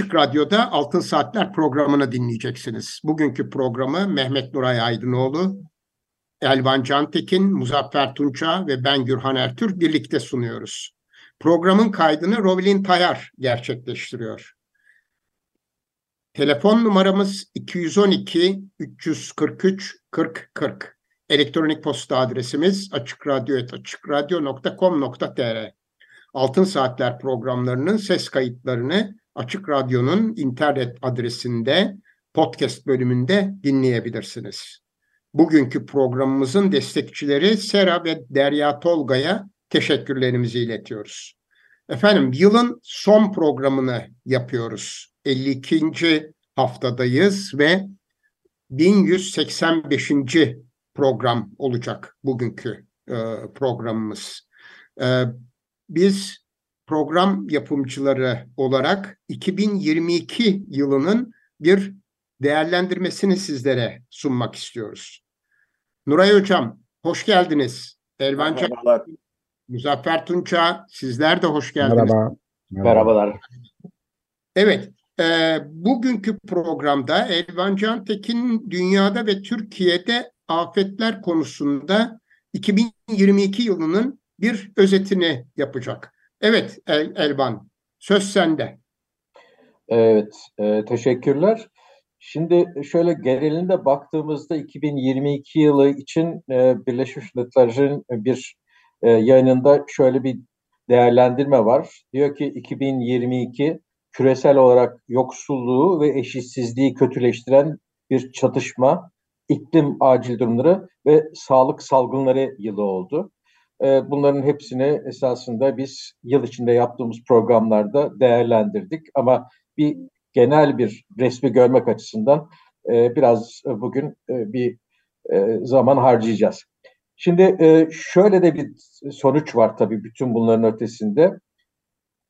Açık Radyo'da Altın Saatler programını dinleyeceksiniz. Bugünkü programı Mehmet Nuray Aydınoğlu, Elvan Cantekin, Muzaffer Tunça ve ben Gürhan Ertür birlikte sunuyoruz. Programın kaydını Rovelin Tayar gerçekleştiriyor. Telefon numaramız 212 343 40 40. Elektronik posta adresimiz açıkradyo.com.tr Altın Saatler programlarının ses kayıtlarını Açık Radyo'nun internet adresinde podcast bölümünde dinleyebilirsiniz. Bugünkü programımızın destekçileri Sera ve Derya Tolga'ya teşekkürlerimizi iletiyoruz. Efendim yılın son programını yapıyoruz. 52. haftadayız ve 1185. program olacak bugünkü e, programımız. E, biz program yapımcıları olarak 2022 yılının bir değerlendirmesini sizlere sunmak istiyoruz. Nuray Hocam, hoş geldiniz. Elvan Merhabalar. Muzaffer Tunça, sizler de hoş geldiniz. Merhaba. Merhabalar. Evet, e, bugünkü programda Elvan Cantekin dünyada ve Türkiye'de afetler konusunda 2022 yılının bir özetini yapacak. Evet El, Elvan, söz sende. Evet, e, teşekkürler. Şimdi şöyle genelinde baktığımızda 2022 yılı için e, Birleşmiş Milletler'in bir e, yayınında şöyle bir değerlendirme var. Diyor ki 2022 küresel olarak yoksulluğu ve eşitsizliği kötüleştiren bir çatışma, iklim acil durumları ve sağlık salgınları yılı oldu. E, bunların hepsini esasında biz yıl içinde yaptığımız programlarda değerlendirdik. Ama bir genel bir resmi görmek açısından e, biraz bugün e, bir e, zaman harcayacağız. Şimdi şöyle de bir sonuç var tabii bütün bunların ötesinde.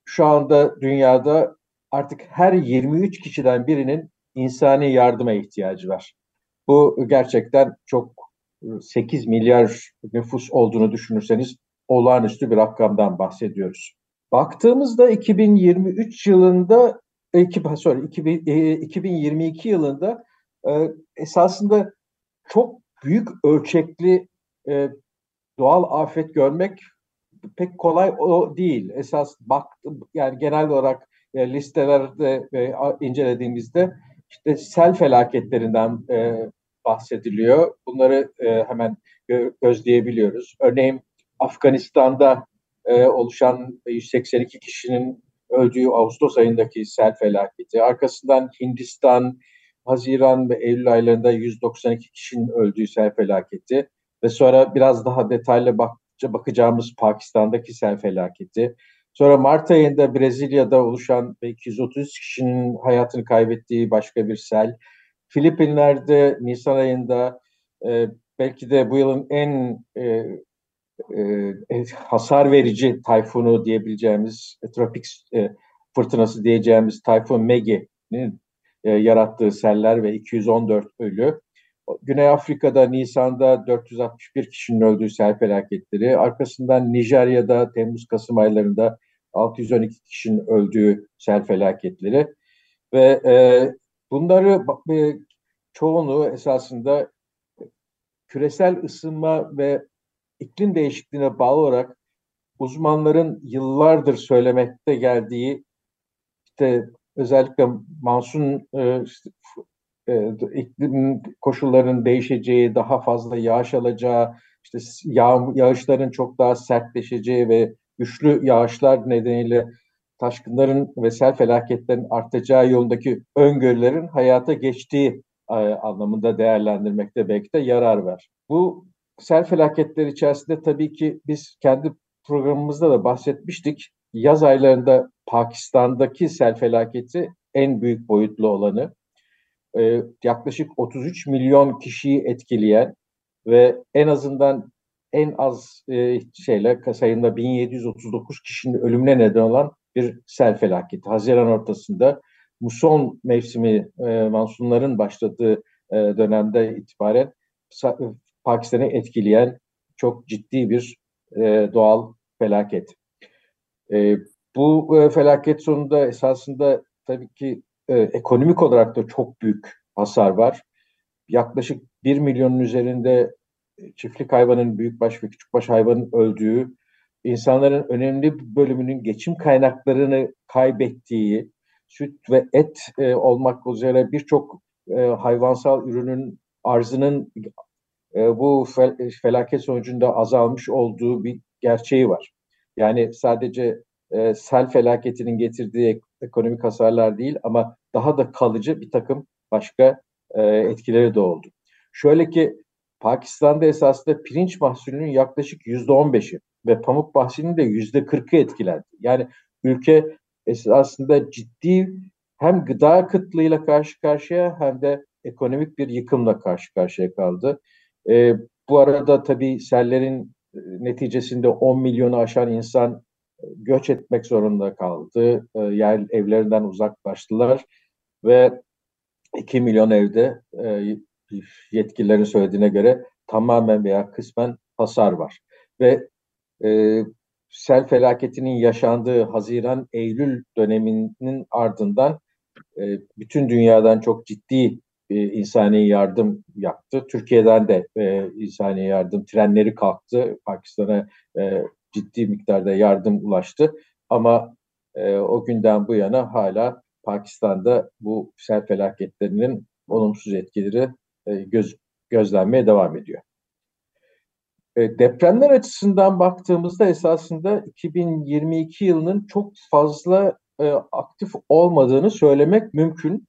Şu anda dünyada artık her 23 kişiden birinin insani yardıma ihtiyacı var. Bu gerçekten çok 8 milyar nüfus olduğunu düşünürseniz olağanüstü bir rakamdan bahsediyoruz. Baktığımızda 2023 yılında sorry, 2022 yılında esasında çok büyük ölçekli doğal afet görmek pek kolay o değil. Esas baktım yani genel olarak listelerde incelediğimizde işte sel felaketlerinden bahsediliyor. Bunları hemen gözleyebiliyoruz. Örneğin Afganistan'da oluşan 182 kişinin öldüğü Ağustos ayındaki sel felaketi. Arkasından Hindistan, Haziran ve Eylül aylarında 192 kişinin öldüğü sel felaketi ve sonra biraz daha detaylı bakça bakacağımız Pakistan'daki sel felaketi. Sonra Mart ayında Brezilya'da oluşan 230 kişinin hayatını kaybettiği başka bir sel. Filipinler'de Nisan ayında e, belki de bu yılın en e, e, hasar verici tayfunu diyebileceğimiz e, tropik e, fırtınası diyeceğimiz tayfun Megi'nin e, yarattığı seller ve 214 ölü. Güney Afrika'da Nisan'da 461 kişinin öldüğü sel felaketleri, arkasından Nijerya'da Temmuz-Kasım aylarında 612 kişinin öldüğü sel felaketleri ve e, bunları e, çoğunu esasında küresel ısınma ve iklim değişikliğine bağlı olarak uzmanların yıllardır söylemekte geldiği işte özellikle mansun e, işte, e, iklim koşullarının değişeceği, daha fazla yağış alacağı, işte yağ, yağışların çok daha sertleşeceği ve güçlü yağışlar nedeniyle taşkınların ve sel felaketlerin artacağı yolundaki öngörülerin hayata geçtiği e, anlamında değerlendirmekte belki de yarar var. Bu sel felaketleri içerisinde tabii ki biz kendi programımızda da bahsetmiştik. Yaz aylarında Pakistan'daki sel felaketi en büyük boyutlu olanı. Ee, yaklaşık 33 milyon kişiyi etkileyen ve en azından en az e, şeyle sayında 1739 kişinin ölümüne neden olan bir sel felaketi. Haziran ortasında muson mevsimi e, mansunların başladığı e, dönemde itibaren Pakistan'ı etkileyen çok ciddi bir e, doğal felaket. E, bu e, felaket sonunda esasında tabii ki e, ekonomik olarak da çok büyük hasar var. Yaklaşık 1 milyonun üzerinde çiftlik hayvanın, büyükbaş ve küçükbaş hayvanın öldüğü, insanların önemli bir bölümünün geçim kaynaklarını kaybettiği, süt ve et e, olmak üzere birçok e, hayvansal ürünün arzının e, bu fel, felaket sonucunda azalmış olduğu bir gerçeği var. Yani sadece e, sel felaketinin getirdiği ekonomik hasarlar değil ama daha da kalıcı bir takım başka e, etkileri de oldu. Şöyle ki Pakistan'da esasında pirinç mahsulünün yaklaşık yüzde on beşi ve pamuk mahsulünün de yüzde kırkı etkilendi. Yani ülke esasında ciddi hem gıda kıtlığıyla karşı karşıya hem de ekonomik bir yıkımla karşı karşıya kaldı. E, bu arada tabii sellerin e, neticesinde 10 milyonu aşan insan e, göç etmek zorunda kaldı. E, yer evlerinden uzaklaştılar ve 2 milyon evde e, yetkililerin söylediğine göre tamamen veya kısmen hasar var. Ve e, sel felaketinin yaşandığı Haziran-Eylül döneminin ardından e, bütün dünyadan çok ciddi e, insani yardım yaptı. Türkiye'den de e, insani yardım trenleri kalktı. Pakistan'a e, ciddi miktarda yardım ulaştı. Ama e, o günden bu yana hala Pakistan'da bu sel felaketlerinin olumsuz etkileri e, göz, gözlenmeye devam ediyor. E, depremler açısından baktığımızda esasında 2022 yılının çok fazla e, aktif olmadığını söylemek mümkün.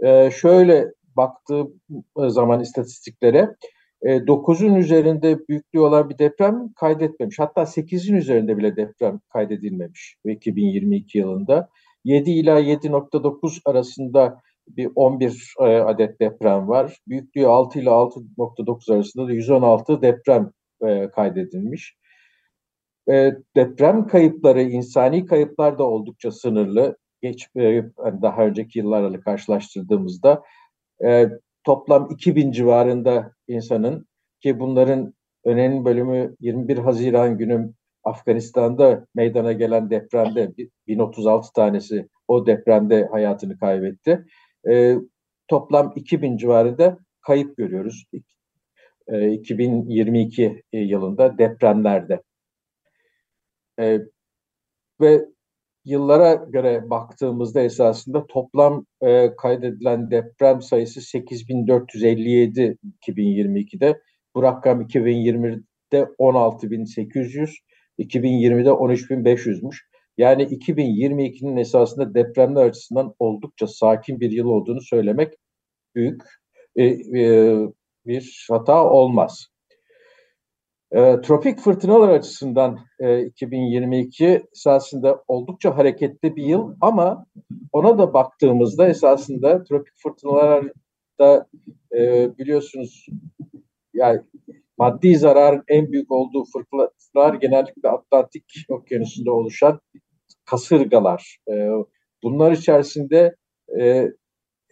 E, şöyle baktığım zaman istatistiklere e, 9'un üzerinde büyüklüğü olan bir deprem kaydetmemiş. Hatta 8'in üzerinde bile deprem kaydedilmemiş 2022 yılında. 7 ila 7.9 arasında bir 11 e, adet deprem var. Büyüklüğü 6 ile 6.9 arasında da 116 deprem e, kaydedilmiş. E, deprem kayıpları, insani kayıplar da oldukça sınırlı. Geç e, hani daha önceki yıllarla karşılaştırdığımızda e, toplam 2000 civarında insanın ki bunların önemli bölümü 21 Haziran günü Afganistan'da meydana gelen depremde 1036 tanesi o depremde hayatını kaybetti. E, toplam 2000 civarında kayıp görüyoruz. E, 2022 yılında depremlerde. E, ve yıllara göre baktığımızda esasında toplam e, kaydedilen deprem sayısı 8457 2022'de. Bu rakam 2020'de 16800, 2020'de 13500'müş. Yani 2022'nin esasında depremler açısından oldukça sakin bir yıl olduğunu söylemek büyük e, e, bir hata olmaz. E, tropik fırtınalar açısından e, 2022 esasında oldukça hareketli bir yıl ama ona da baktığımızda esasında tropik fırtınalarda e, biliyorsunuz yani maddi zararın en büyük olduğu fırtınalar genellikle Atlantik Okyanusu'nda oluşan kasırgalar. E, bunlar içerisinde e,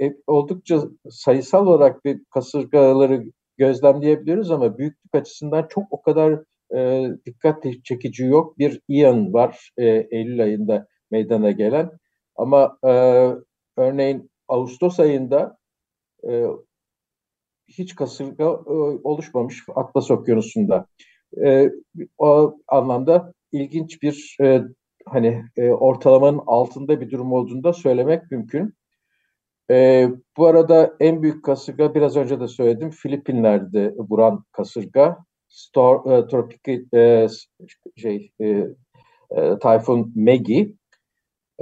e, oldukça sayısal olarak bir kasırgaları gözlemleyebiliyoruz ama büyüklük açısından çok o kadar e, dikkat çekici yok. Bir Ian var e, Eylül ayında meydana gelen ama e, örneğin Ağustos ayında e, hiç kasırga e, oluşmamış Atlas Okyanusu'nda. E, o anlamda ilginç bir e, hani e, ortalamanın altında bir durum olduğunu da söylemek mümkün. E, bu arada en büyük kasırga biraz önce de söyledim Filipinler'de vuran kasırga. Stor, e, tropik e, şey e, e, Tayfun Megi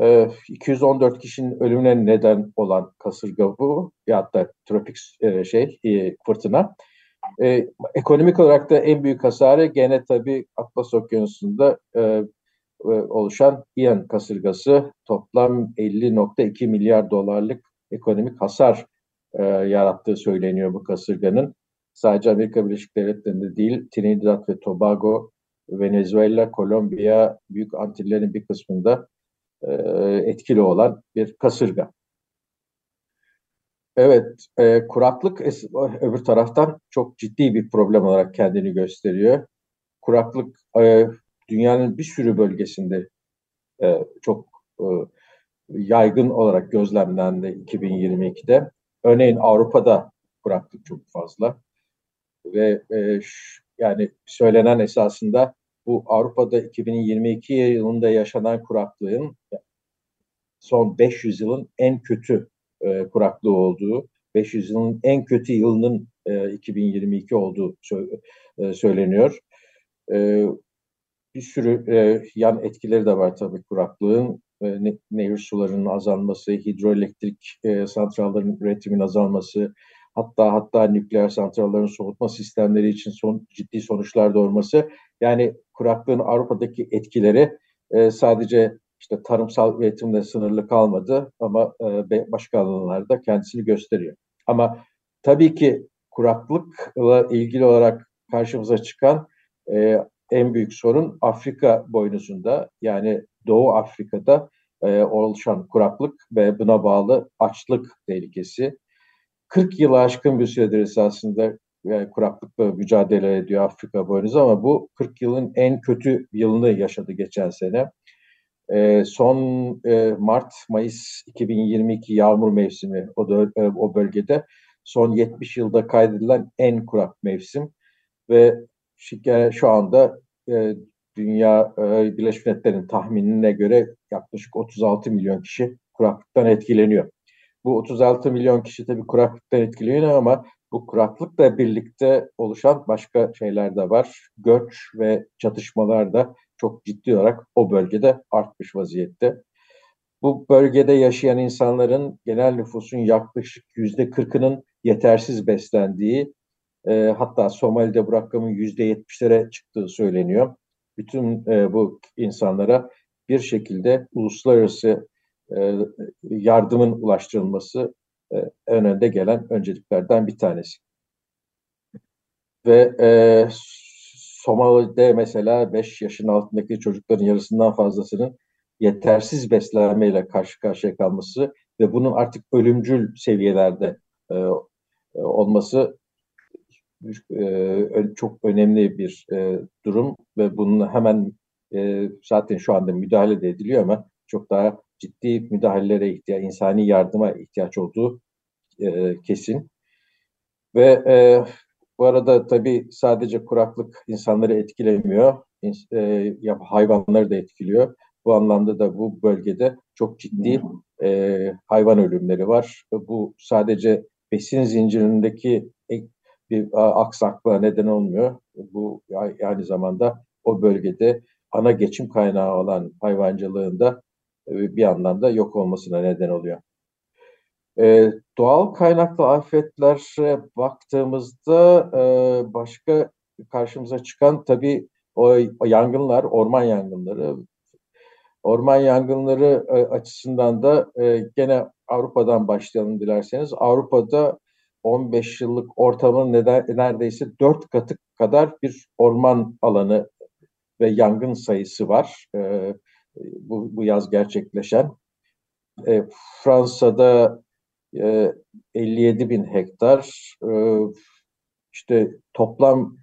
e, 214 kişinin ölümüne neden olan kasırga bu ya da tropik e, şey e, fırtına. E, ekonomik olarak da en büyük hasarı gene tabii Atlas Okyanusu'nda e, e, oluşan Ian kasırgası toplam 50.2 milyar dolarlık ekonomik hasar e, yarattığı söyleniyor bu kasırganın. Sadece Amerika Birleşik Devletleri'nde değil, Trinidad ve Tobago, Venezuela, Kolombiya, Büyük Antillerin bir kısmında e, etkili olan bir kasırga. Evet, e, kuraklık öbür taraftan çok ciddi bir problem olarak kendini gösteriyor. Kuraklık e, dünyanın bir sürü bölgesinde e, çok e, yaygın olarak gözlemlendi 2022'de. Örneğin Avrupa'da kuraklık çok fazla ve e, yani söylenen esasında bu Avrupa'da 2022 yılında yaşanan kuraklığın son 500 yılın en kötü e, kuraklığı olduğu, 500 yılın en kötü yılının e, 2022 olduğu sö- e, söyleniyor. E, bir sürü e, yan etkileri de var tabii kuraklığın. E, ne, nehir sularının azalması, hidroelektrik e, santrallerin üretimin azalması, hatta hatta nükleer santrallerin soğutma sistemleri için son, ciddi sonuçlar doğurması. Yani kuraklığın Avrupa'daki etkileri e, sadece işte tarımsal üretimle sınırlı kalmadı ama başka alanlarda kendisini gösteriyor. Ama tabii ki kuraklıkla ilgili olarak karşımıza çıkan en büyük sorun Afrika boynuzunda yani Doğu Afrika'da e, oluşan kuraklık ve buna bağlı açlık tehlikesi. 40 yılı aşkın bir süredir esasında yani kuraklıkla mücadele ediyor Afrika boynuzu ama bu 40 yılın en kötü yılını yaşadı geçen sene. E, son e, Mart-Mayıs 2022 yağmur mevsimi o, da, e, o bölgede son 70 yılda kaydedilen en kurak mevsim ve şu anda e, Dünya e, Birleşmiş Milletler'in tahminine göre yaklaşık 36 milyon kişi kuraklıktan etkileniyor. Bu 36 milyon kişi tabii kuraklıktan etkileniyor ama bu kuraklıkla birlikte oluşan başka şeyler de var. Göç ve çatışmalar da çok ciddi olarak o bölgede artmış vaziyette. Bu bölgede yaşayan insanların genel nüfusun yaklaşık yüzde kırkının yetersiz beslendiği, e, hatta Somali'de bu rakamın yüzde yetmişlere çıktığı söyleniyor. Bütün e, bu insanlara bir şekilde uluslararası e, yardımın ulaştırılması e, en önde gelen önceliklerden bir tanesi. Ve e, Somali'de mesela 5 yaşın altındaki çocukların yarısından fazlasının yetersiz beslenmeyle karşı karşıya kalması ve bunun artık ölümcül seviyelerde e, olması e, çok önemli bir e, durum ve bunun hemen e, zaten şu anda müdahale de ediliyor ama çok daha ciddi müdahalelere ihtiyaç, insani yardıma ihtiyaç olduğu e, kesin. Ve e, bu arada tabii sadece kuraklık insanları etkilemiyor, e, hayvanları da etkiliyor. Bu anlamda da bu bölgede çok ciddi e, hayvan ölümleri var. Bu sadece besin zincirindeki bir aksaklığa neden olmuyor. Bu aynı zamanda o bölgede ana geçim kaynağı olan hayvancılığında e, bir anlamda yok olmasına neden oluyor. E, doğal kaynaklı afetlere baktığımızda e, başka karşımıza çıkan tabii o, o yangınlar, orman yangınları. Orman yangınları e, açısından da e, gene Avrupa'dan başlayalım dilerseniz. Avrupa'da 15 yıllık ortamın neredeyse 4 katı kadar bir orman alanı ve yangın sayısı var. E, bu, bu yaz gerçekleşen. E, Fransa'da e, 57 bin hektar, e, işte toplam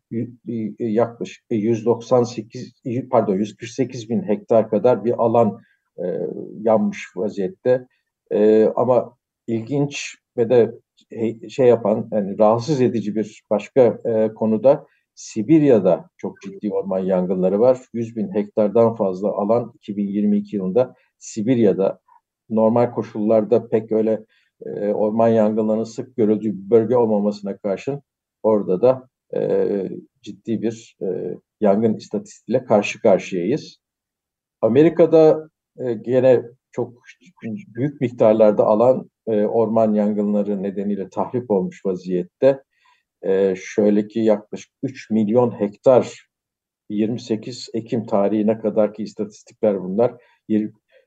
yaklaşık 198 pardon 148 bin hektar kadar bir alan e, yanmış vaziyette. E, ama ilginç ve de şey yapan yani rahatsız edici bir başka e, konuda Sibirya'da çok ciddi orman yangınları var. 100 bin hektardan fazla alan 2022 yılında Sibirya'da normal koşullarda pek öyle e, orman yangınlarının sık görüldüğü bir bölge olmamasına karşın orada da e, ciddi bir e, yangın istatistiğiyle karşı karşıyayız. Amerika'da e, gene çok büyük miktarlarda alan e, orman yangınları nedeniyle tahrip olmuş vaziyette. e, şöyle ki yaklaşık 3 milyon hektar 28 Ekim tarihine kadarki istatistikler bunlar.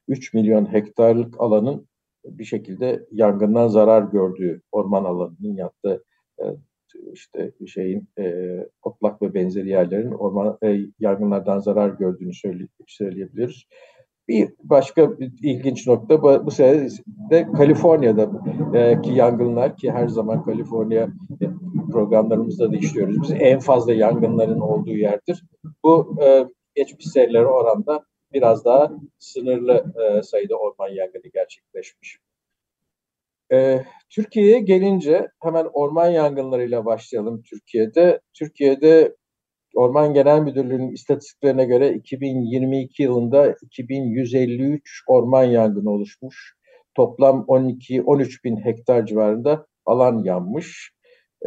3 milyon hektarlık alanın bir şekilde yangından zarar gördüğü orman alanının yattığı e, işte şeyin e, otlak ve benzeri yerlerin orman e, yangınlardan zarar gördüğünü söyle, söyleyebiliriz. Bir başka bir ilginç nokta bu, sene de Kaliforniya'daki e, yangınlar ki her zaman Kaliforniya e, programlarımızda da işliyoruz. Biz en fazla yangınların olduğu yerdir. Bu e, geçmiş senelere oranda biraz daha sınırlı sayıda orman yangını gerçekleşmiş. Türkiye'ye gelince hemen orman yangınlarıyla başlayalım Türkiye'de. Türkiye'de Orman Genel Müdürlüğü'nün istatistiklerine göre 2022 yılında 2153 orman yangını oluşmuş. Toplam 12-13 bin hektar civarında alan yanmış.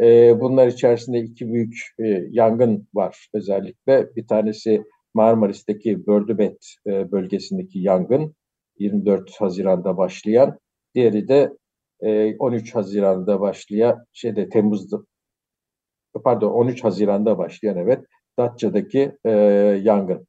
E, bunlar içerisinde iki büyük e, yangın var özellikle. Bir tanesi Marmaris'teki Bördübet e, bölgesindeki yangın 24 Haziran'da başlayan. Diğeri de e, 13 Haziran'da başlayan şeyde Temmuz'da pardon 13 Haziran'da başlayan evet Datça'daki e, yangın.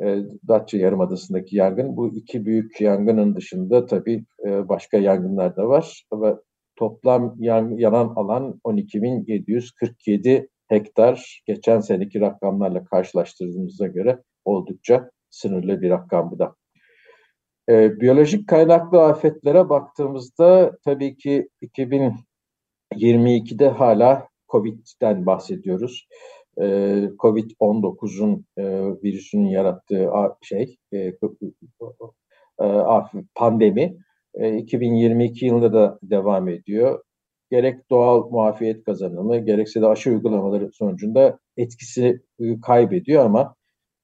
E, Datça Yarımadası'ndaki yangın. Bu iki büyük yangının dışında tabii e, başka yangınlar da var. Ama toplam yan, yanan alan 12.747 hektar. Geçen seneki rakamlarla karşılaştırdığımıza göre oldukça sınırlı bir rakam bu da. E, biyolojik kaynaklı afetlere baktığımızda tabii ki 2022'de hala COVID'den bahsediyoruz. E, Covid-19'un e, virüsünün yarattığı şey e, e, pandemi 2022 yılında da devam ediyor. Gerek doğal muafiyet kazanımı gerekse de aşı uygulamaları sonucunda etkisi kaybediyor ama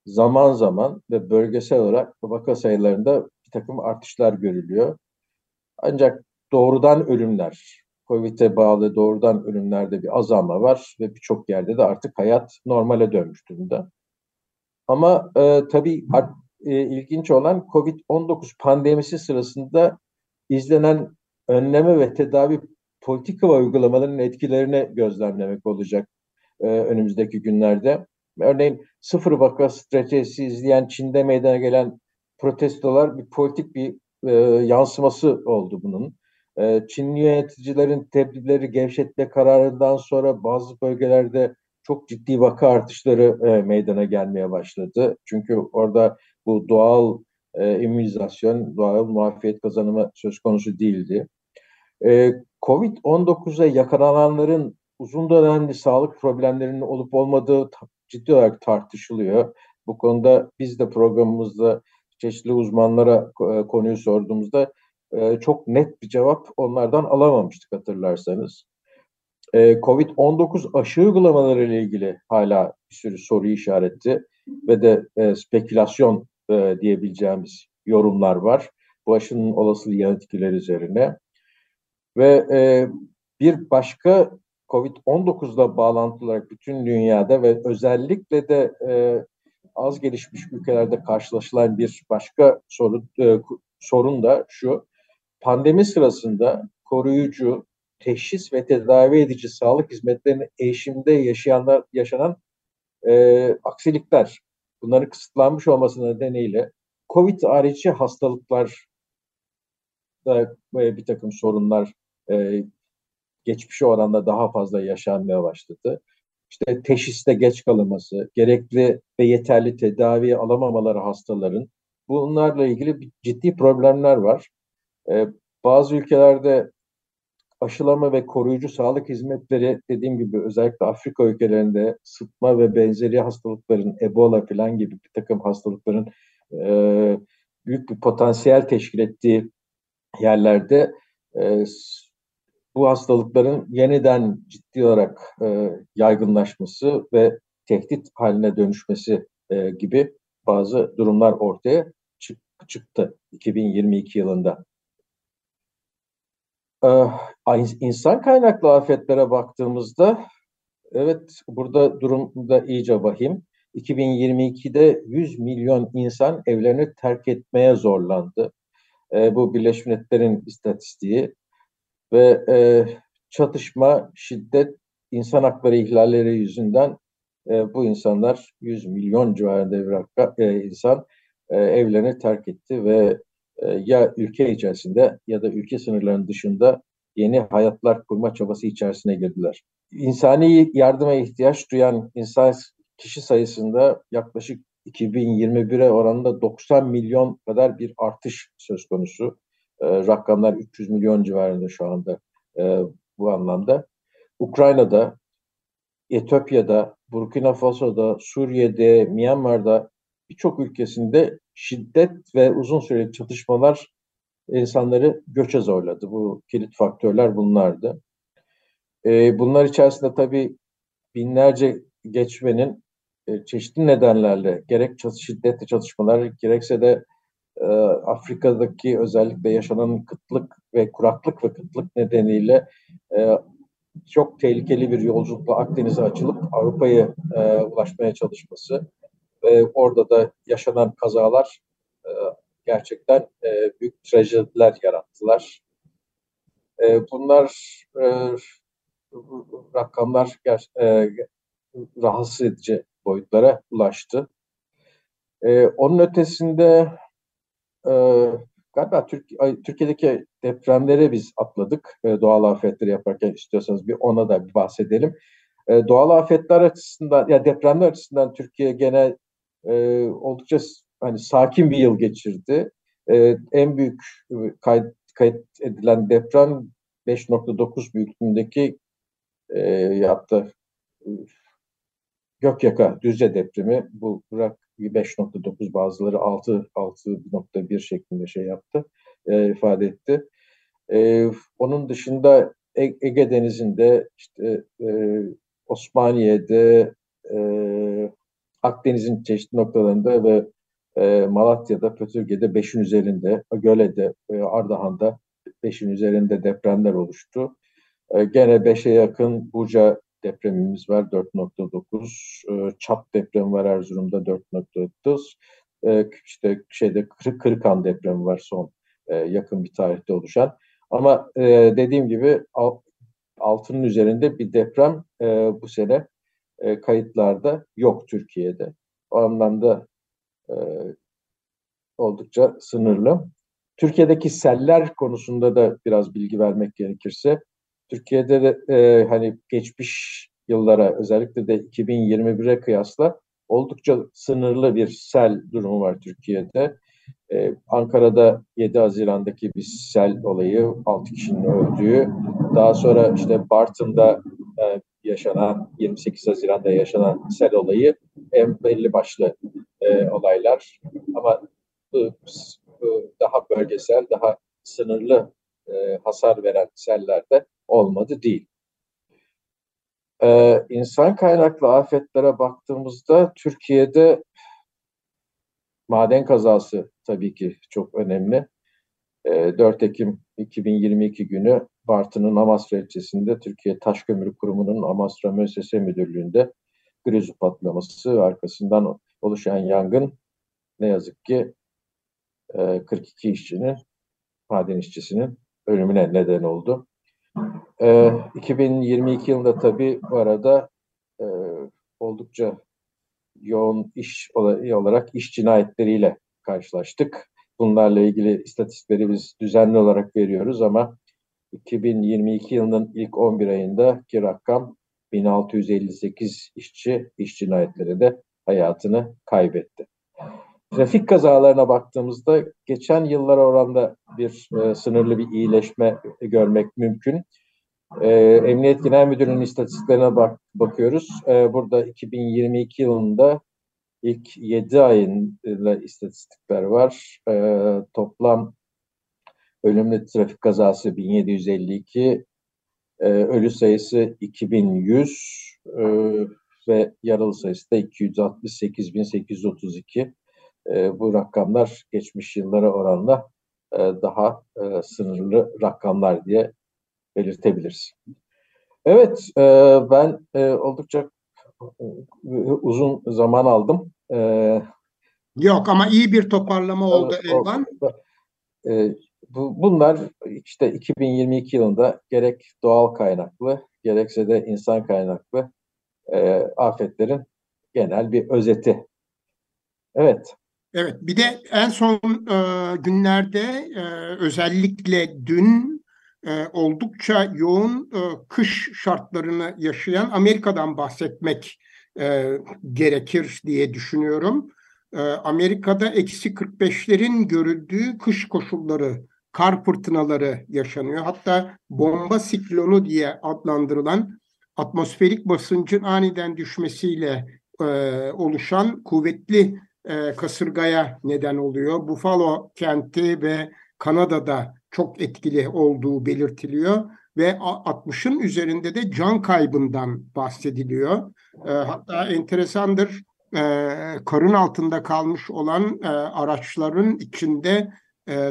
zaman zaman ve bölgesel olarak vaka sayılarında bir takım artışlar görülüyor. Ancak doğrudan ölümler, Covid'e bağlı doğrudan ölümlerde bir azalma var ve birçok yerde de artık hayat normale dönmüş durumda. Ama e, tabii e, ilginç olan Covid-19 pandemisi sırasında izlenen önleme ve tedavi politika ve uygulamalarının etkilerini gözlemlemek olacak e, önümüzdeki günlerde. Örneğin sıfır vaka stratejisi izleyen Çin'de meydana gelen protestolar bir politik bir e, yansıması oldu bunun. E, Çinli yöneticilerin tedbirleri gevşetme kararından sonra bazı bölgelerde çok ciddi vaka artışları e, meydana gelmeye başladı. Çünkü orada bu doğal e, doğal muafiyet kazanımı söz konusu değildi. E, Covid-19'a yakalananların uzun dönemli sağlık problemlerinin olup olmadığı ciddi olarak tartışılıyor. Bu konuda biz de programımızda çeşitli uzmanlara e, konuyu sorduğumuzda e, çok net bir cevap onlardan alamamıştık hatırlarsanız. E, Covid-19 aşı uygulamaları ile ilgili hala bir sürü soru işareti ve de e, spekülasyon e, diyebileceğimiz yorumlar var. Bu aşının olası yan etkileri üzerine. Ve e, bir başka Covid-19'la bağlantılı olarak bütün dünyada ve özellikle de e, az gelişmiş ülkelerde karşılaşılan bir başka sorun, e, sorun da şu. Pandemi sırasında koruyucu, teşhis ve tedavi edici sağlık hizmetlerinin eşimde yaşayanlar yaşanan e, aksilikler bunların kısıtlanmış olması nedeniyle COVID harici hastalıklar da e, bir takım sorunlar e, geçmişe oranla daha fazla yaşanmaya başladı. İşte teşhiste geç kalınması, gerekli ve yeterli tedavi alamamaları hastaların bunlarla ilgili ciddi problemler var. E, bazı ülkelerde aşılama ve koruyucu sağlık hizmetleri dediğim gibi özellikle Afrika ülkelerinde sıtma ve benzeri hastalıkların, Ebola falan gibi bir takım hastalıkların e, büyük bir potansiyel teşkil ettiği yerlerde e, bu hastalıkların yeniden ciddi olarak e, yaygınlaşması ve tehdit haline dönüşmesi e, gibi bazı durumlar ortaya çık çıktı 2022 yılında. Ee, insan kaynaklı afetlere baktığımızda evet burada durum da iyice vahim. 2022'de 100 milyon insan evlerini terk etmeye zorlandı. E, bu Birleşmiş Milletler'in istatistiği ve e, çatışma, şiddet, insan hakları ihlalleri yüzünden e, bu insanlar 100 milyon civarında bir e, insan e, evlerini terk etti ve e, ya ülke içerisinde ya da ülke sınırlarının dışında yeni hayatlar kurma çabası içerisine girdiler. İnsani yardıma ihtiyaç duyan insan kişi sayısında yaklaşık 2021'e oranında 90 milyon kadar bir artış söz konusu. E, rakamlar 300 milyon civarında şu anda e, bu anlamda. Ukrayna'da, Etiyopya'da, Burkina Faso'da, Suriye'de, Myanmar'da birçok ülkesinde şiddet ve uzun süreli çatışmalar insanları göçe zorladı. Bu kilit faktörler bunlardı. E, bunlar içerisinde tabii binlerce geçmenin e, çeşitli nedenlerle gerek şiddetli çatışmalar gerekse de e, Afrika'daki özellikle yaşanan kıtlık ve kuraklık ve kıtlık nedeniyle çok tehlikeli bir yolculukla Akdeniz'e açılıp Avrupa'ya ulaşmaya çalışması ve orada da yaşanan kazalar e, gerçekten e, büyük trajediler yarattılar. E, bunlar e, rakamlar e, rahatsız edici boyutlara ulaştı. E, onun ötesinde e, galiba Türk, Türkiye'deki depremlere biz atladık e, doğal afetleri yaparken istiyorsanız bir ona da bir bahsedelim. E, doğal afetler açısından ya depremler açısından Türkiye gene e, oldukça hani sakin bir yıl geçirdi. E, en büyük kayıt, kayıt edilen deprem 5.9 büyüklüğündeki e, hatta Gökyaka Düzce depremi bu Burak 5.9 bazıları 6 6.1 şeklinde şey yaptı e, ifade etti. E, onun dışında Ege Denizi'nde işte e, Osmaniye'de e, Akdeniz'in çeşitli noktalarında ve e, Malatya'da, Pötürge'de 5'in üzerinde, Göle'de, e, Ardahan'da 5'in üzerinde depremler oluştu. E, gene 5'e yakın Buca depremimiz var 4.9. E, Çat depremi var Erzurum'da 4.9. E, işte şeyde Kır, Kırıkan depremi var son e, yakın bir tarihte oluşan. Ama e, dediğim gibi altının üzerinde bir deprem e, bu sene e, kayıtlarda yok Türkiye'de. O anlamda e, oldukça sınırlı. Türkiye'deki seller konusunda da biraz bilgi vermek gerekirse, Türkiye'de de e, hani geçmiş yıllara özellikle de 2021'e kıyasla oldukça sınırlı bir sel durumu var Türkiye'de. Ee, Ankara'da 7 Haziran'daki bir sel olayı 6 kişinin öldüğü, daha sonra işte Bartın'da e, yaşanan 28 Haziran'da yaşanan sel olayı en belli başlı e, olaylar ama bu, bu daha bölgesel, daha sınırlı e, hasar veren sellerde olmadı değil. Ee, insan kaynaklı afetlere baktığımızda Türkiye'de maden kazası tabii ki çok önemli. Ee, 4 Ekim 2022 günü Bartın'ın Amasra ilçesinde Türkiye Taş Kömürü Kurumu'nun Amasra Müessese Müdürlüğü'nde grizu patlaması arkasından oluşan yangın ne yazık ki e, 42 işçinin, maden işçisinin ölümüne neden oldu. E, 2022 yılında tabii bu arada e, oldukça yoğun iş olarak iş cinayetleriyle karşılaştık. Bunlarla ilgili istatistikleri biz düzenli olarak veriyoruz ama 2022 yılının ilk 11 ayında ki rakam 1658 işçi iş cinayetleri de hayatını kaybetti. Trafik kazalarına baktığımızda geçen yıllara oranda bir e, sınırlı bir iyileşme görmek mümkün. E, Emniyet Genel Müdürlüğü'nün istatistiklerine bak, bakıyoruz. E, burada 2022 yılında ilk 7 ayında istatistikler var. E, toplam ölümlü trafik kazası 1752, e, ölü sayısı 2100 e, ve yaralı sayısı da 268.832. E, bu rakamlar geçmiş yıllara oranla e, daha e, sınırlı rakamlar diye belirtebiliriz. Evet, e, ben e, oldukça e, uzun zaman aldım. E, Yok ama iyi bir toparlama oldu Elvan. E, bu, bunlar işte 2022 yılında gerek doğal kaynaklı gerekse de insan kaynaklı e, afetlerin genel bir özeti. Evet. Evet, bir de en son e, günlerde e, özellikle dün e, oldukça yoğun e, kış şartlarını yaşayan Amerika'dan bahsetmek e, gerekir diye düşünüyorum. E, Amerika'da eksi 45'lerin görüldüğü kış koşulları, kar fırtınaları yaşanıyor. Hatta bomba siklonu diye adlandırılan atmosferik basıncın aniden düşmesiyle e, oluşan kuvvetli e, kasırgaya neden oluyor. Buffalo kenti ve Kanada'da çok etkili olduğu belirtiliyor ve 60'ın üzerinde de can kaybından bahsediliyor. E, hatta enteresandır e, karın altında kalmış olan e, araçların içinde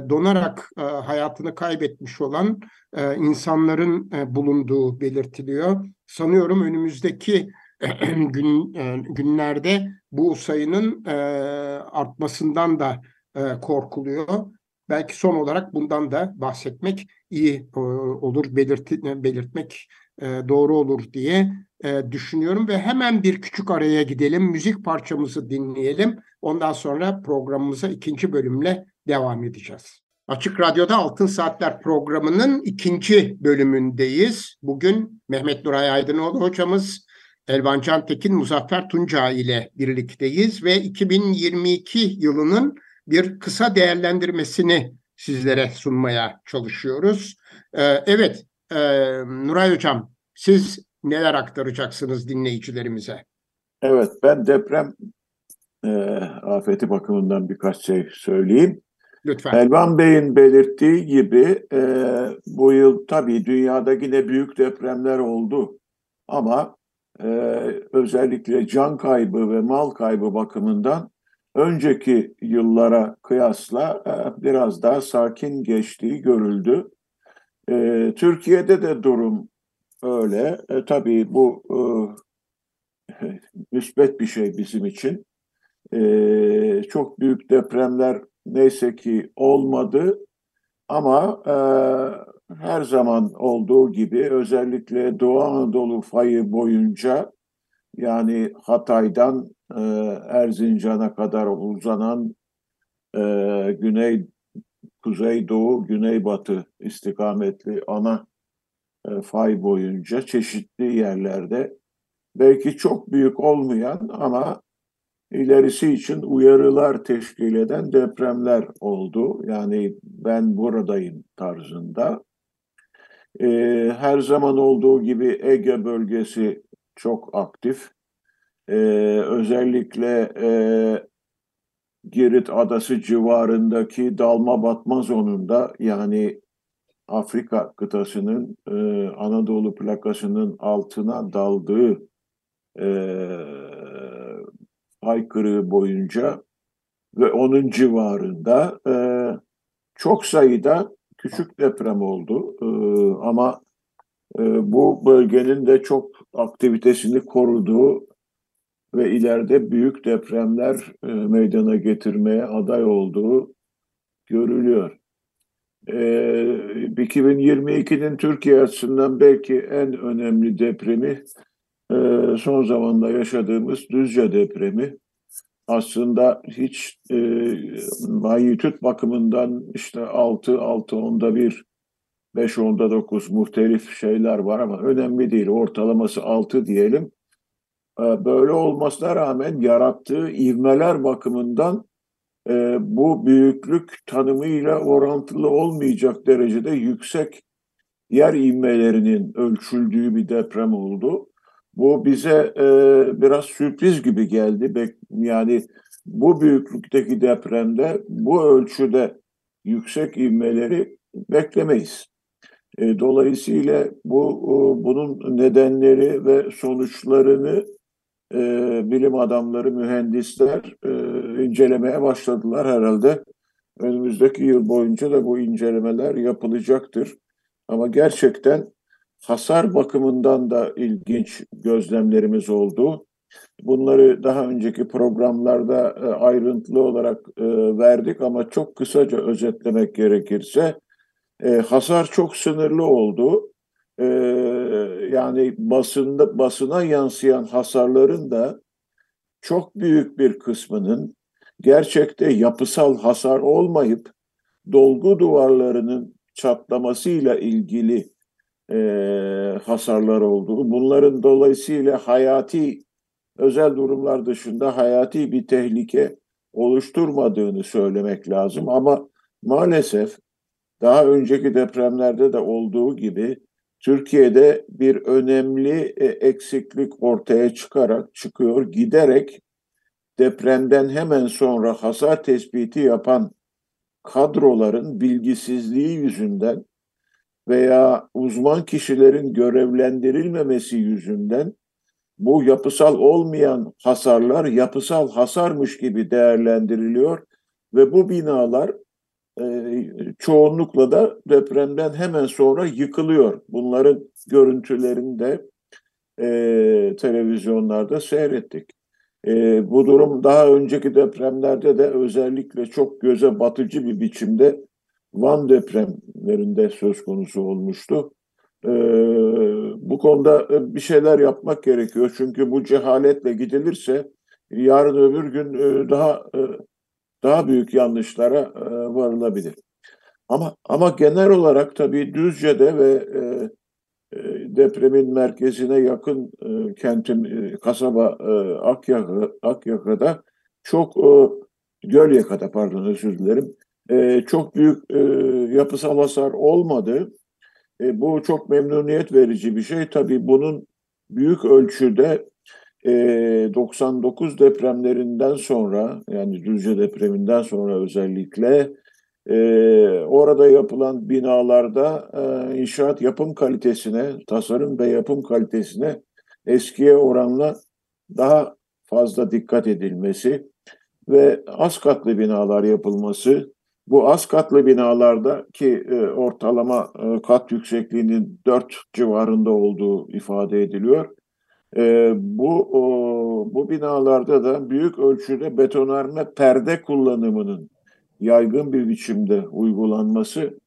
donarak e, hayatını kaybetmiş olan e, insanların e, bulunduğu belirtiliyor. Sanıyorum önümüzdeki gün e, günlerde bu sayının e, artmasından da e, korkuluyor. Belki son olarak bundan da bahsetmek iyi e, olur, belirti, belirtmek e, doğru olur diye e, düşünüyorum ve hemen bir küçük araya gidelim, müzik parçamızı dinleyelim. Ondan sonra programımıza ikinci bölümle devam edeceğiz. Açık Radyo'da Altın Saatler programının ikinci bölümündeyiz. Bugün Mehmet Nuray Aydınoğlu hocamız, Elvan Cantekin, Muzaffer Tunca ile birlikteyiz ve 2022 yılının bir kısa değerlendirmesini sizlere sunmaya çalışıyoruz. Ee, evet, e, Nuray Hocam, siz neler aktaracaksınız dinleyicilerimize? Evet, ben deprem e, afeti bakımından birkaç şey söyleyeyim. Lütfen. Elvan Bey'in belirttiği gibi e, bu yıl tabii dünyada yine büyük depremler oldu. Ama e, özellikle can kaybı ve mal kaybı bakımından önceki yıllara kıyasla e, biraz daha sakin geçtiği görüldü. E, Türkiye'de de durum öyle. E, tabii bu e, müsbet bir şey bizim için. E, çok büyük depremler neyse ki olmadı. Ama e, her zaman olduğu gibi özellikle Doğu Anadolu fayı boyunca yani Hatay'dan e, Erzincan'a kadar uzanan e, güney, kuzey, doğu, güneybatı istikametli ana e, fay boyunca çeşitli yerlerde belki çok büyük olmayan ama ilerisi için uyarılar teşkil eden depremler oldu. Yani ben buradayım tarzında. Ee, her zaman olduğu gibi Ege bölgesi çok aktif. Ee, özellikle e, Girit Adası civarındaki dalma batma zonunda yani Afrika kıtasının e, Anadolu plakasının altına daldığı e, aykırığı boyunca ve onun civarında e, çok sayıda küçük deprem oldu. E, ama e, bu bölgenin de çok aktivitesini koruduğu ve ileride büyük depremler e, meydana getirmeye aday olduğu görülüyor. E, 2022'nin Türkiye açısından belki en önemli depremi e, son zamanda yaşadığımız Düzce depremi aslında hiç e, magnitüt bakımından işte 6, 6 onda 1, 5 onda 9 muhtelif şeyler var ama önemli değil. Ortalaması 6 diyelim. E, böyle olmasına rağmen yarattığı ivmeler bakımından e, bu büyüklük tanımıyla orantılı olmayacak derecede yüksek yer ivmelerinin ölçüldüğü bir deprem oldu. Bu bize e, biraz sürpriz gibi geldi. Yani bu büyüklükteki depremde bu ölçüde yüksek ivmeleri beklemeyiz. E, dolayısıyla bu bunun nedenleri ve sonuçlarını e, bilim adamları, mühendisler e, incelemeye başladılar herhalde. Önümüzdeki yıl boyunca da bu incelemeler yapılacaktır. Ama gerçekten hasar bakımından da ilginç gözlemlerimiz oldu. Bunları daha önceki programlarda e, ayrıntılı olarak e, verdik ama çok kısaca özetlemek gerekirse e, hasar çok sınırlı oldu. yani basında basına yansıyan hasarların da çok büyük bir kısmının gerçekte yapısal hasar olmayıp dolgu duvarlarının çatlamasıyla ilgili e, hasarlar olduğu, bunların dolayısıyla hayati özel durumlar dışında hayati bir tehlike oluşturmadığını söylemek lazım. Ama maalesef daha önceki depremlerde de olduğu gibi Türkiye'de bir önemli e, eksiklik ortaya çıkarak çıkıyor, giderek depremden hemen sonra hasar tespiti yapan kadroların bilgisizliği yüzünden veya uzman kişilerin görevlendirilmemesi yüzünden bu yapısal olmayan hasarlar yapısal hasarmış gibi değerlendiriliyor ve bu binalar e, çoğunlukla da depremden hemen sonra yıkılıyor. Bunların görüntülerini de e, televizyonlarda seyrettik. E, bu durum daha önceki depremlerde de özellikle çok göze batıcı bir biçimde Van depremlerinde söz konusu olmuştu. E, bu konuda bir şeyler yapmak gerekiyor. Çünkü bu cehaletle gidilirse yarın öbür gün e, daha e, daha büyük yanlışlara e, varılabilir. Ama ama genel olarak tabii Düzce'de ve e, e, depremin merkezine yakın e, kentin e, kasaba e, Akyaka, Akyaka'da çok e, Gölyaka'da pardon özür dilerim e, çok büyük e, yapısal hasar olmadı. E, bu çok memnuniyet verici bir şey. Tabii bunun büyük ölçüde e, 99 depremlerinden sonra yani Düzce depreminden sonra özellikle e, orada yapılan binalarda e, inşaat yapım kalitesine, tasarım ve yapım kalitesine eskiye oranla daha fazla dikkat edilmesi ve az katlı binalar yapılması, bu az katlı binalarda ki e, ortalama e, kat yüksekliğinin 4 civarında olduğu ifade ediliyor. E, bu o, bu binalarda da büyük ölçüde betonarme perde kullanımının yaygın bir biçimde uygulanması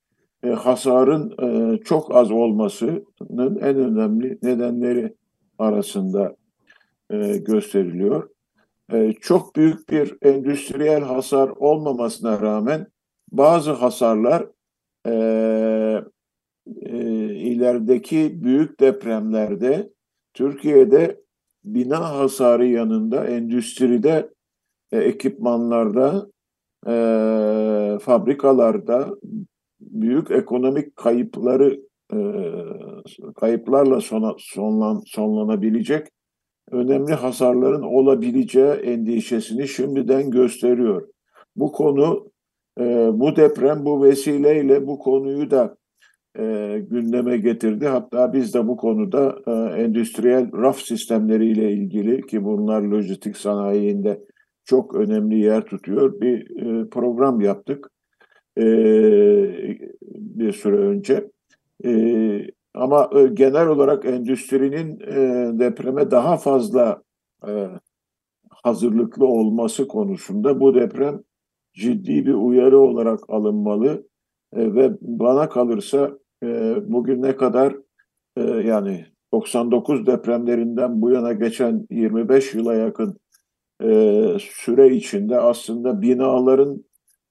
e, hasarın e, çok az olmasının en önemli nedenleri arasında e, gösteriliyor. E, çok büyük bir endüstriyel hasar olmamasına rağmen bazı hasarlar e, e, ilerideki büyük depremlerde Türkiye'de bina hasarı yanında endüstride, e, ekipmanlarda, e, fabrikalarda büyük ekonomik kayıpları e, kayıplarla sona, sonlan, sonlanabilecek önemli hasarların olabileceği endişesini şimdiden gösteriyor. Bu konu e, bu deprem bu vesileyle bu konuyu da e, gündeme getirdi. Hatta biz de bu konuda e, endüstriyel raf sistemleriyle ilgili ki bunlar lojistik sanayinde çok önemli yer tutuyor bir e, program yaptık e, bir süre önce. E, ama e, genel olarak endüstrinin e, depreme daha fazla e, hazırlıklı olması konusunda bu deprem ciddi bir uyarı olarak alınmalı. E, ve bana kalırsa e, bugüne kadar e, yani 99 depremlerinden bu yana geçen 25 yıla yakın e, süre içinde aslında binaların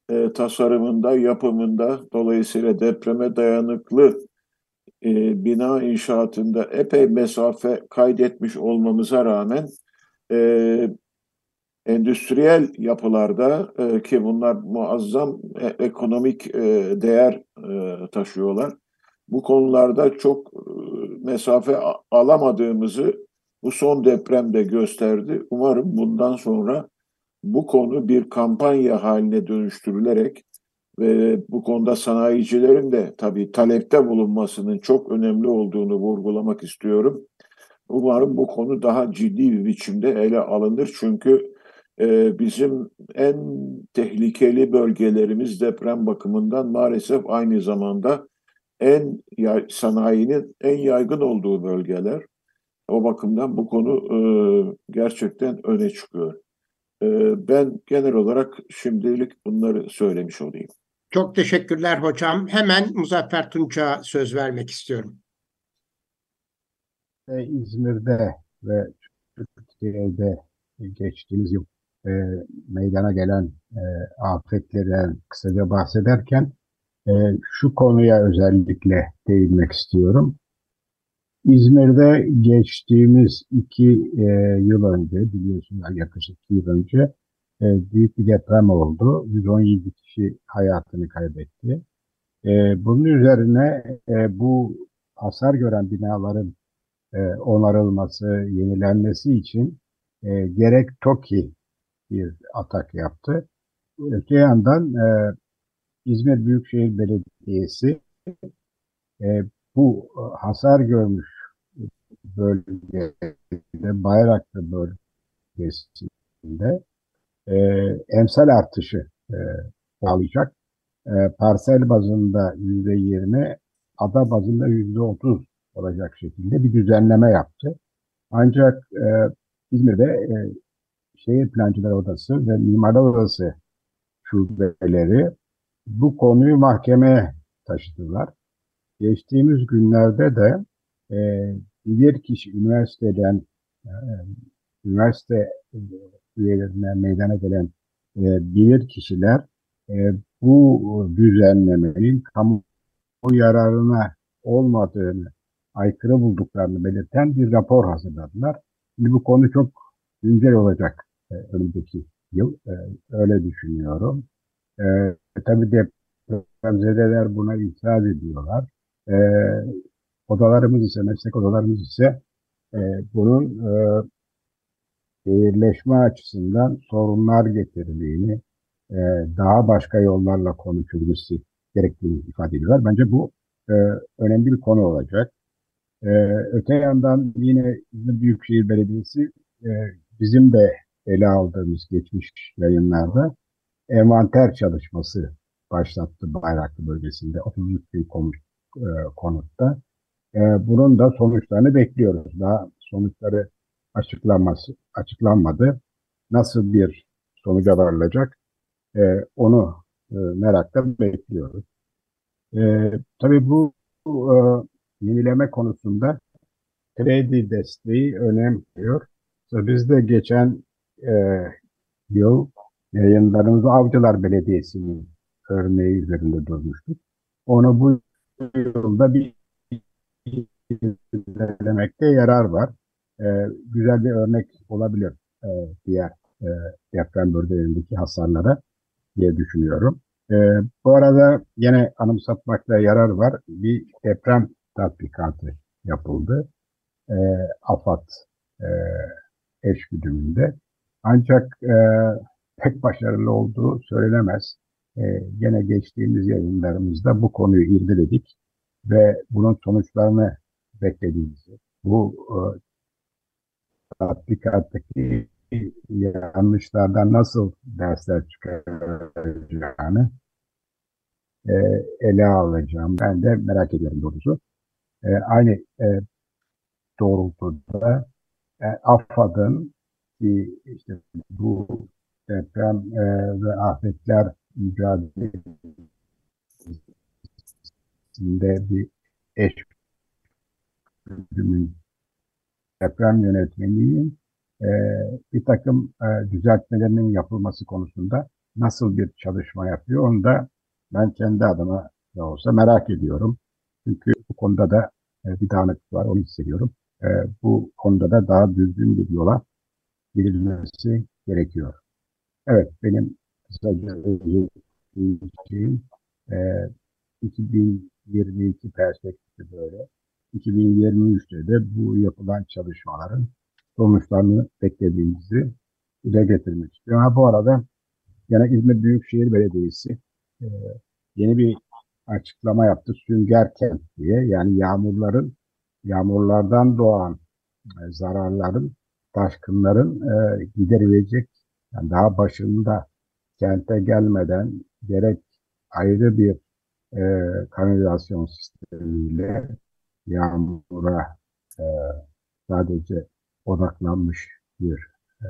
e, tasarımında, yapımında dolayısıyla depreme dayanıklı e, bina inşaatında epey mesafe kaydetmiş olmamıza rağmen e, endüstriyel yapılarda e, ki bunlar muazzam e, ekonomik e, değer e, taşıyorlar. Bu konularda çok e, mesafe alamadığımızı bu son depremde gösterdi. Umarım bundan sonra bu konu bir kampanya haline dönüştürülerek ve bu konuda sanayicilerin de tabii talepte bulunmasının çok önemli olduğunu vurgulamak istiyorum. Umarım bu konu daha ciddi bir biçimde ele alınır çünkü e, bizim en tehlikeli bölgelerimiz deprem bakımından maalesef aynı zamanda en sanayinin en yaygın olduğu bölgeler. O bakımdan bu konu e, gerçekten öne çıkıyor. E, ben genel olarak şimdilik bunları söylemiş olayım. Çok teşekkürler hocam. Hemen Muzaffer Tunç'a söz vermek istiyorum. İzmir'de ve Türkiye'de geçtiğimiz yıl e, meydana gelen e, afetlerden kısaca bahsederken e, şu konuya özellikle değinmek istiyorum. İzmir'de geçtiğimiz iki e, yıl önce, biliyorsunuz yaklaşık iki yıl önce e, büyük bir deprem oldu. 117 kişi hayatını kaybetti. E, bunun üzerine e, bu hasar gören binaların e, onarılması, yenilenmesi için e, gerek TOKİ bir atak yaptı. Öte yandan e, İzmir Büyükşehir Belediyesi e, bu hasar görmüş bölgede Bayraklı bölgesinde e, emsal artışı e, sağlayacak. E, parsel bazında yüzde yirmi, ada bazında yüzde otuz olacak şekilde bir düzenleme yaptı. Ancak e, İzmir'de e, Şehir Plancılar Odası ve Mimarlar Odası şubeleri bu konuyu mahkemeye taşıdılar. Geçtiğimiz günlerde de e, bir kişi üniversiteden e, üniversite üyelerine meydana gelen e, bilir kişiler e, bu düzenlemenin kamu yararına olmadığını, aykırı bulduklarını belirten bir rapor hazırladılar. Şimdi bu konu çok güncel olacak e, önümüzdeki yıl. E, öyle düşünüyorum. E, tabii depremzedeler buna itiraz ediyorlar. E, odalarımız ise, meslek odalarımız ise e, bunun e, açısından sorunlar getirdiğini, e, daha başka yollarla konuşulması gerektiğini ifade ediyorlar. Bence bu önemli bir konu olacak. Öte yandan yine Büyükşehir Belediyesi bizim de ele aldığımız geçmiş yayınlarda envanter çalışması başlattı Bayraklı bölgesinde 33 bin konut, e, konutta. E, bunun da sonuçlarını bekliyoruz. Daha sonuçları açıklanması açıklanmadı. Nasıl bir sonuca varılacak e, onu e, merakla bekliyoruz. E, tabii bu, bu e, yenileme konusunda kredi desteği önem veriyor. Biz de geçen e, yıl yayınlarımızda Avcılar Belediyesi'nin örneği üzerinde durmuştuk. Onu bu yılda bir izlemekte yarar var. E, güzel bir örnek olabilir e, diğer e, deprem bölgelerindeki hasarlara diye düşünüyorum. E, bu arada yine anımsatmakta yarar var. Bir deprem tatbikatı yapıldı. E, AFAD e, eş güdümünde. Ancak e, pek başarılı olduğu söylenemez. E, gene geçtiğimiz yayınlarımızda bu konuyu irdeledik ve bunun sonuçlarını beklediğimizi, bu e, tatbikattaki yanlışlardan nasıl dersler çıkaracağını e, ele alacağım. Ben de merak ediyorum doğrusu. E, aynı e, doğrultuda e, AFAD'ın ki işte bu deprem e, ve afetler mücadelesinde bir eş bölümün deprem yönetmenliğinin e, bir takım e, düzeltmelerinin yapılması konusunda nasıl bir çalışma yapıyor onu da ben kendi adıma da olsa merak ediyorum. Çünkü bu konuda da e, bir dağınıklık var onu hissediyorum. E, bu konuda da daha düzgün bir yola girilmesi gerekiyor. Evet benim kısaca özetleyeceğim e, 2022 perspektifi böyle. 2023'te de bu yapılan çalışmaların sonuçlarını beklediğimizi dile getirmek istiyorum. Ha, bu arada yine İzmir Büyükşehir Belediyesi e, yeni bir açıklama yaptı. Sünger kent diye yani yağmurların yağmurlardan doğan e, zararların taşkınların e, giderilecek yani daha başında kente gelmeden gerek ayrı bir e, kanalizasyon sistemiyle yağmura e, sadece odaklanmış bir e,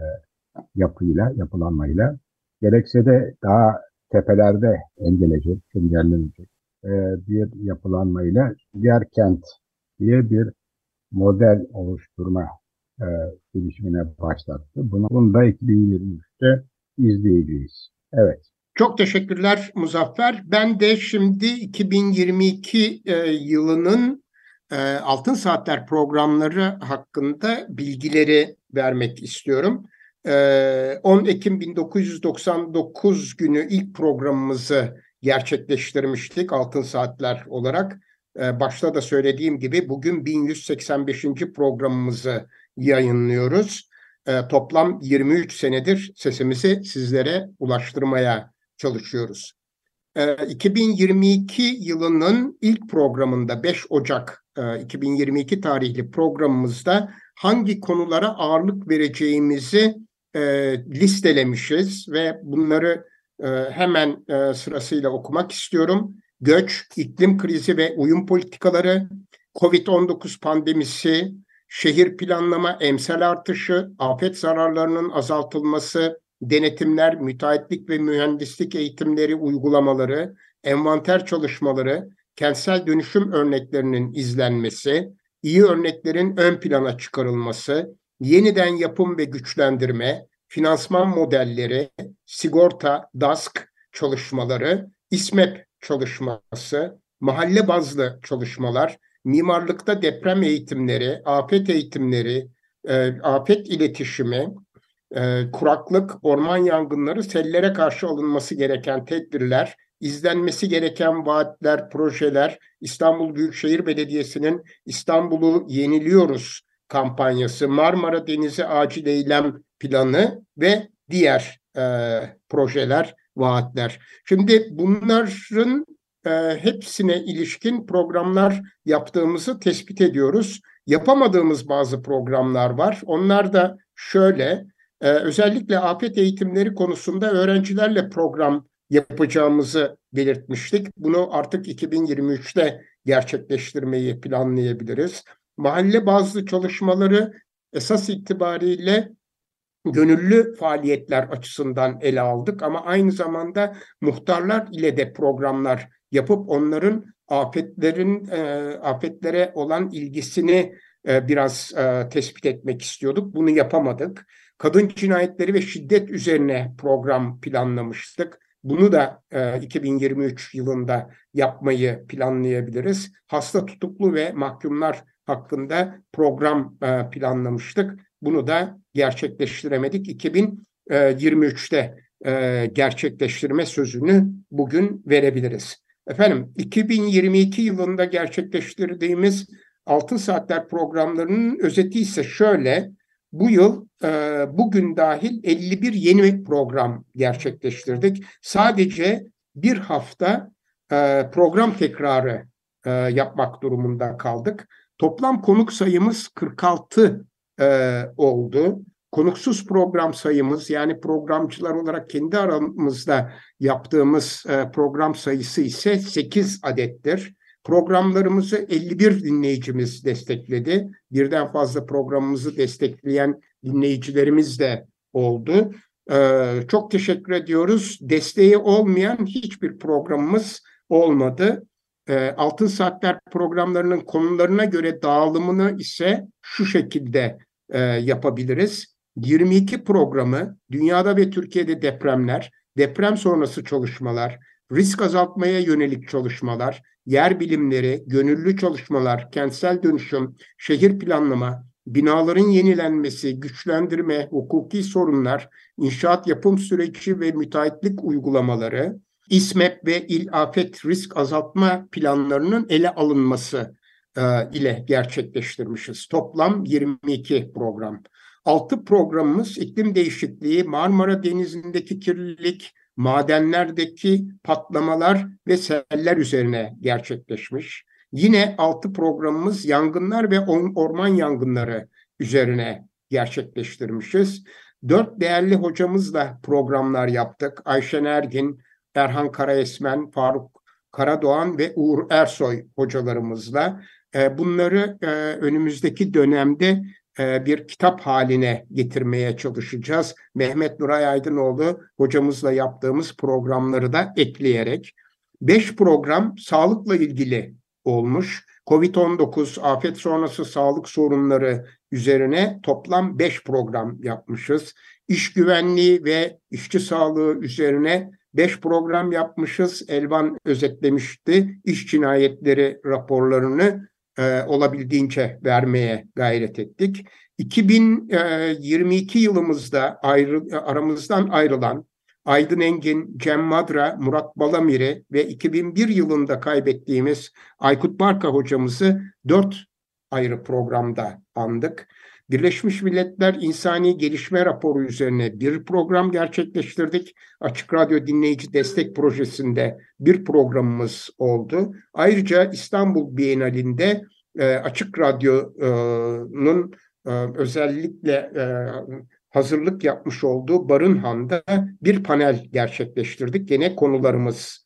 yapıyla, yapılanmayla gerekse de daha tepelerde engelecek, engellenecek e, bir yapılanmayla diğer kent diye bir model oluşturma e, girişimine başlattı. Bunu, bunu da 2023'te izleyeceğiz. Evet. Çok teşekkürler Muzaffer. Ben de şimdi 2022 e, yılının e, Altın Saatler programları hakkında bilgileri vermek istiyorum. E, 10 Ekim 1999 günü ilk programımızı gerçekleştirmiştik Altın Saatler olarak. E, başta da söylediğim gibi bugün 1185. programımızı yayınlıyoruz. E, toplam 23 senedir sesimizi sizlere ulaştırmaya çalışıyoruz. 2022 yılının ilk programında 5 Ocak 2022 tarihli programımızda hangi konulara ağırlık vereceğimizi listelemişiz ve bunları hemen sırasıyla okumak istiyorum. Göç, iklim krizi ve uyum politikaları, COVID-19 pandemisi, şehir planlama, emsal artışı, afet zararlarının azaltılması, denetimler, müteahhitlik ve mühendislik eğitimleri uygulamaları, envanter çalışmaları, kentsel dönüşüm örneklerinin izlenmesi, iyi örneklerin ön plana çıkarılması, yeniden yapım ve güçlendirme, finansman modelleri, sigorta, DASK çalışmaları, İSMEP çalışması, mahalle bazlı çalışmalar, mimarlıkta deprem eğitimleri, afet eğitimleri, afet iletişimi, e, kuraklık, orman yangınları, sellere karşı alınması gereken tedbirler, izlenmesi gereken vaatler, projeler, İstanbul Büyükşehir Belediyesi'nin İstanbul'u yeniliyoruz kampanyası, Marmara Denizi Acil Eylem Planı ve diğer e, projeler, vaatler. Şimdi bunların e, hepsine ilişkin programlar yaptığımızı tespit ediyoruz. Yapamadığımız bazı programlar var. Onlar da şöyle, ee, özellikle afet eğitimleri konusunda öğrencilerle program yapacağımızı belirtmiştik. Bunu artık 2023'te gerçekleştirmeyi planlayabiliriz. Mahalle bazlı çalışmaları esas itibariyle gönüllü faaliyetler açısından ele aldık ama aynı zamanda muhtarlar ile de programlar yapıp onların afetlerin e, afetlere olan ilgisini e, biraz e, tespit etmek istiyorduk. Bunu yapamadık. Kadın cinayetleri ve şiddet üzerine program planlamıştık. Bunu da e, 2023 yılında yapmayı planlayabiliriz. Hasta tutuklu ve mahkumlar hakkında program e, planlamıştık. Bunu da gerçekleştiremedik. 2023'te e, gerçekleştirme sözünü bugün verebiliriz. Efendim 2022 yılında gerçekleştirdiğimiz Altın Saatler programlarının özeti ise şöyle. Bu yıl e, bugün dahil 51 yeni program gerçekleştirdik. Sadece bir hafta e, program tekrarı e, yapmak durumunda kaldık. Toplam konuk sayımız 46 e, oldu. Konuksuz program sayımız yani programcılar olarak kendi aramızda yaptığımız e, program sayısı ise 8 adettir. Programlarımızı 51 dinleyicimiz destekledi. Birden fazla programımızı destekleyen dinleyicilerimiz de oldu. Ee, çok teşekkür ediyoruz. Desteği olmayan hiçbir programımız olmadı. Ee, Altın Saatler programlarının konularına göre dağılımını ise şu şekilde e, yapabiliriz. 22 programı dünyada ve Türkiye'de depremler, deprem sonrası çalışmalar, risk azaltmaya yönelik çalışmalar, yer bilimleri, gönüllü çalışmalar, kentsel dönüşüm, şehir planlama, binaların yenilenmesi, güçlendirme, hukuki sorunlar, inşaat yapım süreci ve müteahhitlik uygulamaları, İSMEP ve İl Afet Risk Azaltma planlarının ele alınması e, ile gerçekleştirmişiz. Toplam 22 program. Altı programımız iklim değişikliği, Marmara Denizi'ndeki kirlilik, madenlerdeki patlamalar ve seller üzerine gerçekleşmiş. Yine altı programımız yangınlar ve orman yangınları üzerine gerçekleştirmişiz. Dört değerli hocamızla programlar yaptık. Ayşen Ergin, Erhan Karaesmen, Faruk Karadoğan ve Uğur Ersoy hocalarımızla. E, bunları e, önümüzdeki dönemde bir kitap haline getirmeye çalışacağız. Mehmet Nuray Aydınoğlu hocamızla yaptığımız programları da ekleyerek. Beş program sağlıkla ilgili olmuş. Covid-19, afet sonrası sağlık sorunları üzerine toplam 5 program yapmışız. İş güvenliği ve işçi sağlığı üzerine 5 program yapmışız. Elvan özetlemişti. İş cinayetleri raporlarını e, olabildiğince vermeye gayret ettik. 2022 yılımızda ayrı, aramızdan ayrılan Aydın Engin, Cem Madra, Murat Balamir'i ve 2001 yılında kaybettiğimiz Aykut Barka hocamızı dört ayrı programda andık. Birleşmiş Milletler İnsani Gelişme Raporu üzerine bir program gerçekleştirdik. Açık Radyo Dinleyici Destek Projesi'nde bir programımız oldu. Ayrıca İstanbul Bienalinde e, Açık Radyo'nun e, özellikle e, hazırlık yapmış olduğu Barınhan'da bir panel gerçekleştirdik. Gene konularımız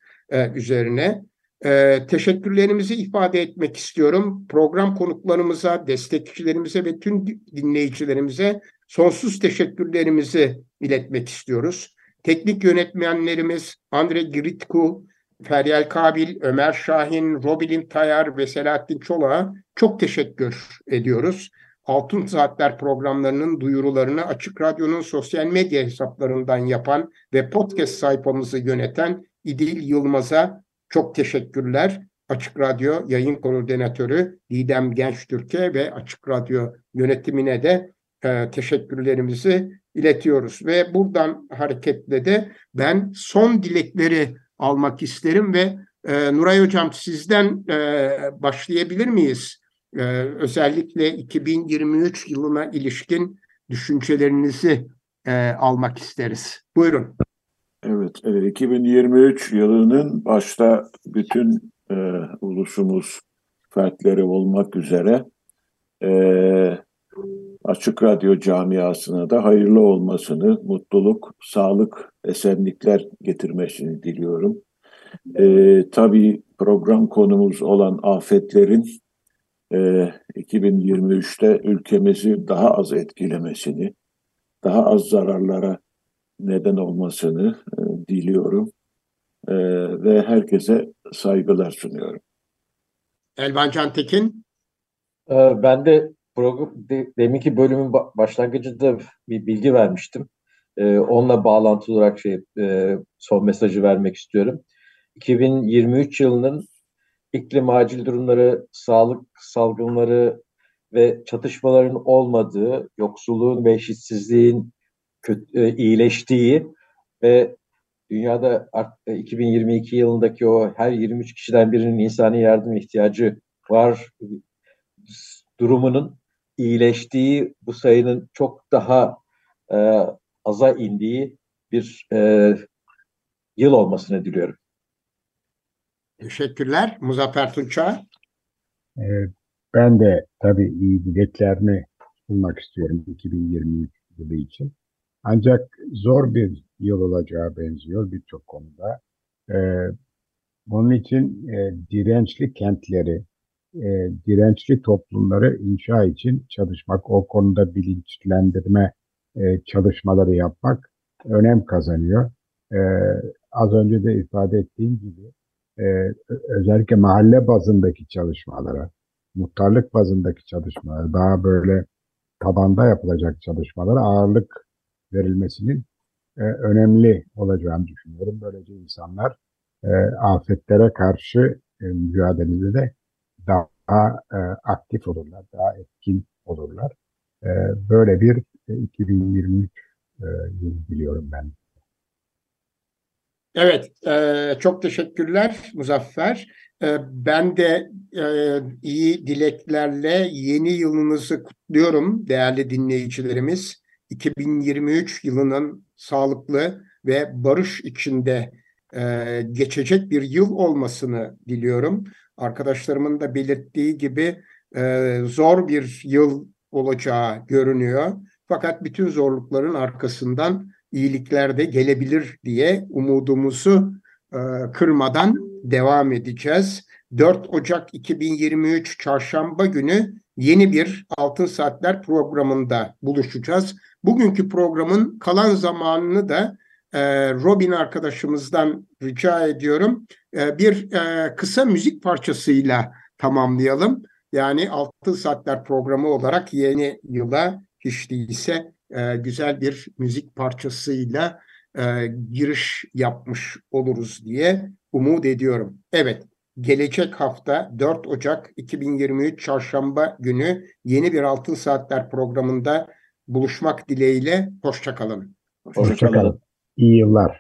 üzerine. E, teşekkürlerimizi ifade etmek istiyorum. Program konuklarımıza, destekçilerimize ve tüm dinleyicilerimize sonsuz teşekkürlerimizi iletmek istiyoruz. Teknik yönetmenlerimiz Andre Giritku, Feryal Kabil, Ömer Şahin, Robilin Tayar ve Selahattin Çolak'a çok teşekkür ediyoruz. Altın Saatler programlarının duyurularını Açık Radyo'nun sosyal medya hesaplarından yapan ve podcast sayfamızı yöneten İdil Yılmaz'a çok teşekkürler. Açık Radyo yayın koordinatörü Didem Gençtürk'e ve Açık Radyo yönetimine de e, teşekkürlerimizi iletiyoruz. Ve buradan hareketle de ben son dilekleri almak isterim ve e, Nuray Hocam sizden e, başlayabilir miyiz? e, özellikle 2023 yılına ilişkin düşüncelerinizi e, almak isteriz. Buyurun. Evet, evet 2023 yılının başta bütün e, ulusumuz fertleri olmak üzere e, Açık Radyo camiasına da hayırlı olmasını, mutluluk, sağlık, esenlikler getirmesini diliyorum. E, tabii program konumuz olan afetlerin e, ee, 2023'te ülkemizi daha az etkilemesini, daha az zararlara neden olmasını e, diliyorum e, ve herkese saygılar sunuyorum. Elvan Cantekin? Ee, ben de program, de, deminki bölümün başlangıcında bir bilgi vermiştim. Ee, onunla bağlantılı olarak şey e, son mesajı vermek istiyorum. 2023 yılının iklim acil durumları, sağlık salgınları ve çatışmaların olmadığı, yoksulluğun ve eşitsizliğin kötü, e, iyileştiği ve dünyada 2022 e, yılındaki o her 23 kişiden birinin insani yardım ihtiyacı var durumunun iyileştiği, bu sayının çok daha e, aza indiği bir e, yıl olmasını diliyorum. Teşekkürler. Muzaffer Tunça. Ee, ben de tabii iyi dileklerini sunmak istiyorum 2023 yılı için. Ancak zor bir yıl olacağı benziyor birçok konuda. Ee, bunun için e, dirençli kentleri, e, dirençli toplumları inşa için çalışmak, o konuda bilinçlendirme e, çalışmaları yapmak önem kazanıyor. E, az önce de ifade ettiğim gibi özellikle mahalle bazındaki çalışmalara, muhtarlık bazındaki çalışmalara, daha böyle tabanda yapılacak çalışmalara ağırlık verilmesinin e, önemli olacağını düşünüyorum. Böylece insanlar e, afetlere karşı e, mücadelede de daha e, aktif olurlar, daha etkin olurlar. E, böyle bir e, 2023 e, yıl diliyorum ben. Evet, e, çok teşekkürler Muzaffer. E, ben de e, iyi dileklerle yeni yılınızı kutluyorum değerli dinleyicilerimiz. 2023 yılının sağlıklı ve barış içinde e, geçecek bir yıl olmasını diliyorum. Arkadaşlarımın da belirttiği gibi e, zor bir yıl olacağı görünüyor. Fakat bütün zorlukların arkasından iyilikler de gelebilir diye umudumuzu e, kırmadan devam edeceğiz. 4 Ocak 2023 Çarşamba günü yeni bir Altın Saatler programında buluşacağız. Bugünkü programın kalan zamanını da e, Robin arkadaşımızdan rica ediyorum. E, bir e, kısa müzik parçasıyla tamamlayalım. Yani Altın Saatler programı olarak yeni yıla hiç değilse e, güzel bir müzik parçasıyla e, giriş yapmış oluruz diye umut ediyorum. Evet, gelecek hafta 4 Ocak 2023 Çarşamba günü yeni bir Altın Saatler programında buluşmak dileğiyle. Hoşçakalın. Hoşça kalın. Hoşçakalın. İyi yıllar.